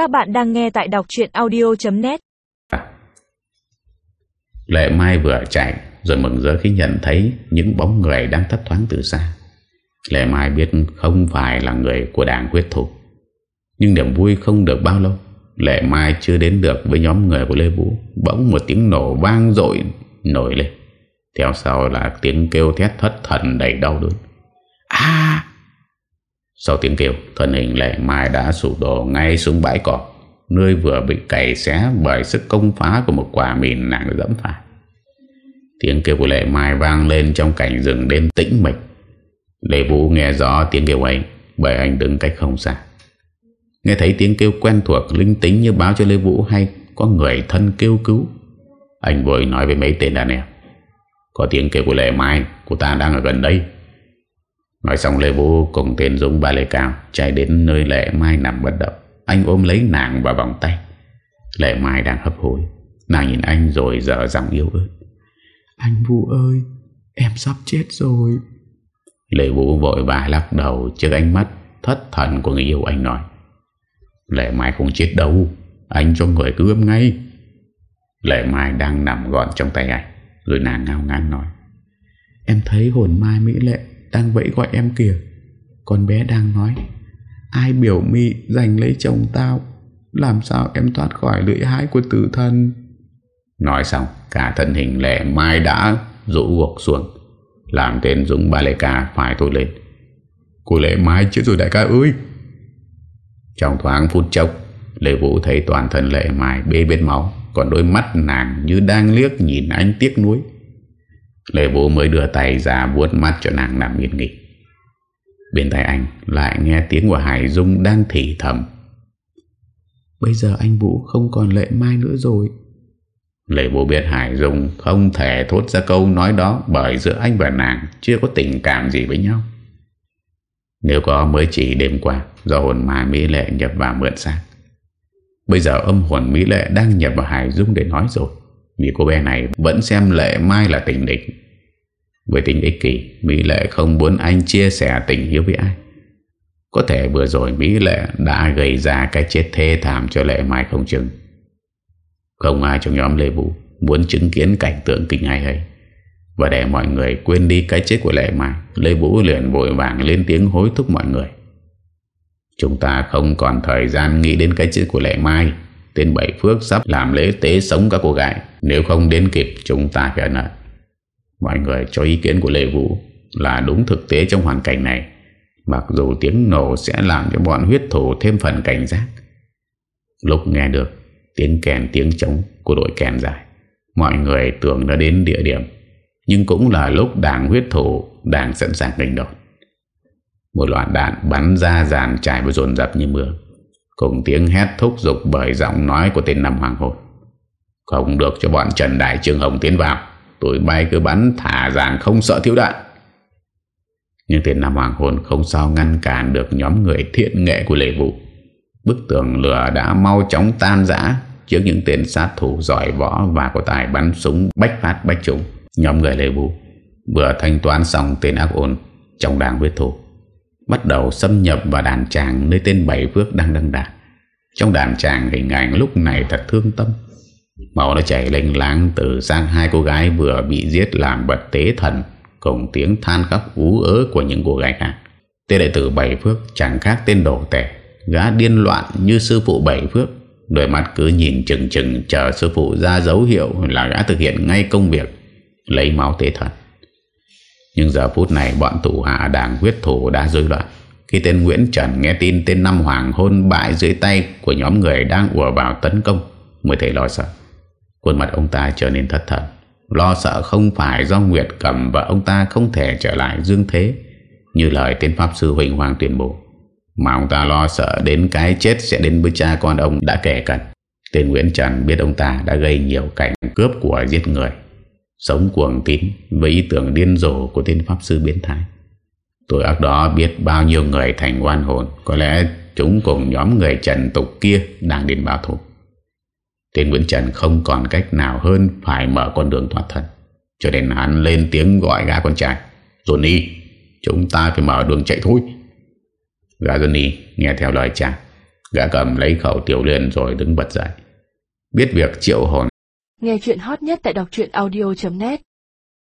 Các bạn đang nghe tại đọc chuyện audio.net à. Lệ Mai vừa chạy, Rồi mừng rỡ khi nhận thấy Những bóng người đang thấp thoáng từ xa. Lệ Mai biết không phải là người của đảng quyết thủ. Nhưng niềm vui không được bao lâu, Lệ Mai chưa đến được với nhóm người của Lê Vũ, Bỗng một tiếng nổ vang dội nổi lên. Theo sau là tiếng kêu thét thất thần đầy đau đớn. À sau tiếng kêu, Thân hình Lệ Mai đã sụp đổ ngay xuống bãi cỏ. Nơi vừa bị cày xé bởi sức công phá của một quả mìn nàng dẫm phải. Tiếng kêu của Lệ Mai vang lên trong cảnh rừng đêm tĩnh mịch. Lê Vũ nghe rõ tiếng kêu ấy, Bởi anh đứng cách không xa. Nghe thấy tiếng kêu quen thuộc Linh tính như báo cho Lê Vũ hay Có người thân kêu cứu, Anh vội nói với mấy tên đàn em. Có tiếng kêu của Lệ Mai, Cô ta đang ở gần đây. Nói xong Lê Vũ cùng tên Dũng ba Lê Cao Chạy đến nơi Lệ Mai nằm bất động. Anh ôm lấy nàng vào vòng tay. Lệ Mai đang hấp hối. Nàng nhìn anh rồi dở giọng yêu ớt. Anh Vũ ơi Em sắp chết rồi. Lê Vũ vội vã lắc đầu trước ánh mắt thất thần của người yêu anh nói. Lệ Mai không chết đâu. Anh cho người cứu em ngay. Lệ Mai đang nằm gọn trong tay anh. Rồi nàng ngao ngán nói. Em thấy hồn Mai Mỹ Lệ đang vẫy gọi em kìa. Con bé đang nói, Ai biểu mi giành lấy chồng tao, Làm sao em thoát khỏi lưỡi hái của tử thân Nói xong, Cả thân hình Lệ Mai đã rũ gục xuống. Làm tên Dũng Ba Lê Ca phải thôi lên, Cô Lệ Mai chết rồi đại ca ơi! Trong thoáng phút chốc, Lê Vũ thấy toàn thân Lệ Mai bê bết máu, Còn đôi mắt nàng như đang liếc nhìn anh tiếc nuối. Lê Vũ mới đưa tay ra vuốt mắt cho nàng nằm nghiêng nghỉ Bên tay anh lại nghe tiếng của Hải Dung đang thì thầm. Bây giờ anh Vũ không còn Lệ Mai nữa rồi. Lê Vũ biết Hải Dung không thể thốt ra câu nói đó Bởi giữa anh và nàng chưa có tình cảm gì với nhau. Nếu có mới chỉ đêm qua Do hồn ma Mỹ Lệ nhập vào mượn xác. Bây giờ âm hồn Mỹ Lệ đang nhập vào Hải Dung để nói rồi. Vì cô bé này vẫn xem Lệ Mai là tình địch với tính ích kỷ, Mỹ Lệ không muốn anh chia sẻ tình yêu với ai. Có thể vừa rồi Mỹ Lệ đã gây ra cái chết thê thảm cho Lệ Mai không chừng. Không ai trong nhóm Lê Vũ Muốn chứng kiến cảnh tượng kinh hay ấy. Và để mọi người quên đi cái chết của Lệ Mai Lê Vũ liền vội vàng lên tiếng hối thúc mọi người. Chúng ta không còn thời gian nghĩ đến cái chết của Lệ Mai. Tên Bảy Phước sắp làm lễ tế sống các cô gái. Nếu không đến kịp, chúng ta phải nợ Mọi người cho ý kiến của Lê Vũ Là đúng thực tế trong hoàn cảnh này. Mặc dù tiếng nổ sẽ làm cho bọn huyết thủ thêm phần cảnh giác. Lúc nghe được tiếng kèn tiếng trống của đội kèn dài, Mọi người tưởng đã đến địa điểm, Nhưng cũng là lúc đảng huyết thủ đang sẵn sàng nghênh đột một loạt đạn bắn ra dàn trải và dồn dập như mưa, Cùng tiếng hét thúc giục bởi giọng nói của tên Nam Hoàng Hồn Không được cho bọn Trần Đại Trương Hồng tiến vào. Tụi bay cứ bắn thả giảng không sợ thiếu đạn Nhưng tên Nam Hoàng Hồn không sao ngăn cản được nhóm người thiện nghệ của Lê Vũ Bức tường lửa đã mau chóng tan rã Trước những tên sát thủ giỏi võ và có tài bắn súng bách phát bách trúng Nhóm người Lê Vũ vừa thanh toán xong tên ác ôn trong đảng huyết thủ, bắt đầu xâm nhập vào đàn tràng nơi tên Bảy Phước đang đăng đàn. Trong đàn tràng hình ảnh lúc này thật thương tâm. Máu nó chảy lênh láng từ sang hai cô gái vừa bị giết làm bật tế thần cùng tiếng than khóc ú ớ của những cô gái khác. Tên đại tử Bảy Phước chẳng khác tên đổ tẻ, gã điên loạn như sư phụ Bảy Phước. Đôi mắt cứ nhìn chừng chừng chờ sư phụ ra dấu hiệu là gã thực hiện ngay công việc lấy máu tế thần. Nhưng giờ phút này bọn thủ hạ đảng huyết thủ đã rối loạn Khi tên Nguyễn Trần nghe tin tên Năm Hoàng hôn bại dưới tay của nhóm người đang ùa vào tấn công Mới thấy lo sợ Khuôn mặt ông ta trở nên thất thần Lo sợ không phải do Nguyệt cầm và ông ta không thể trở lại dương thế Như lời tên Pháp Sư Huỳnh Hoàng tuyên bố Mà ông ta lo sợ đến cái chết sẽ đến với cha con ông đã kể cận Tên Nguyễn Trần biết ông ta đã gây nhiều cảnh cướp của giết người Sống cuồng tín với ý tưởng điên rồ của tên Pháp Sư biến thái. Tội ác đó biết bao nhiêu người thành oan hồn, có lẽ chúng cùng nhóm người trần tục kia đang đến báo thù. Tên Nguyễn Trần không còn cách nào hơn phải mở con đường thoát thân. Cho nên hắn lên tiếng gọi gã con trai. Johnny, chúng ta phải mở đường chạy thôi. Gã Johnny nghe theo lời cha. Gã cầm lấy khẩu tiểu liên rồi đứng bật dậy Biết việc triệu hồn Nghe chuyện hot nhất tại đọc audio.net